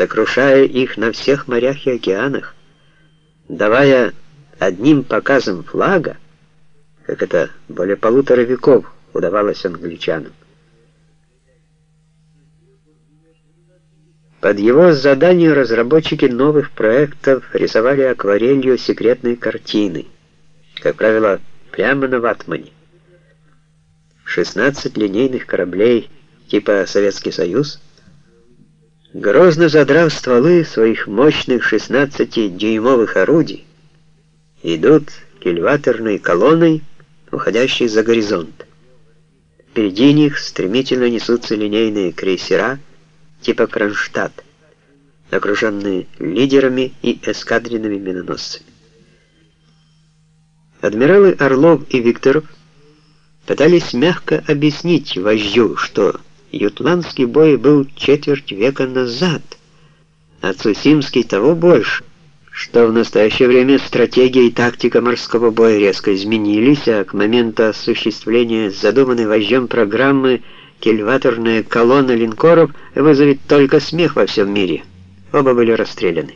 сокрушая их на всех морях и океанах, давая одним показом флага, как это более полутора веков удавалось англичанам. Под его задание разработчики новых проектов рисовали акварелью секретные картины, как правило, прямо на ватмане. 16 линейных кораблей типа Советский Союз, грозно задрав стволы своих мощных 16-дюймовых орудий, идут кильваторной колонной, уходящей за горизонт. Впереди них стремительно несутся линейные крейсера типа Кронштадт, окруженные лидерами и эскадренными миноносцами. Адмиралы Орлов и Викторов пытались мягко объяснить вождю, что ютландский бой был четверть века назад, а Цусимский того больше, что в настоящее время стратегия и тактика морского боя резко изменились, а к моменту осуществления задуманной вождем программы кельваторная колонна линкоров вызовет только смех во всем мире. Оба были расстреляны.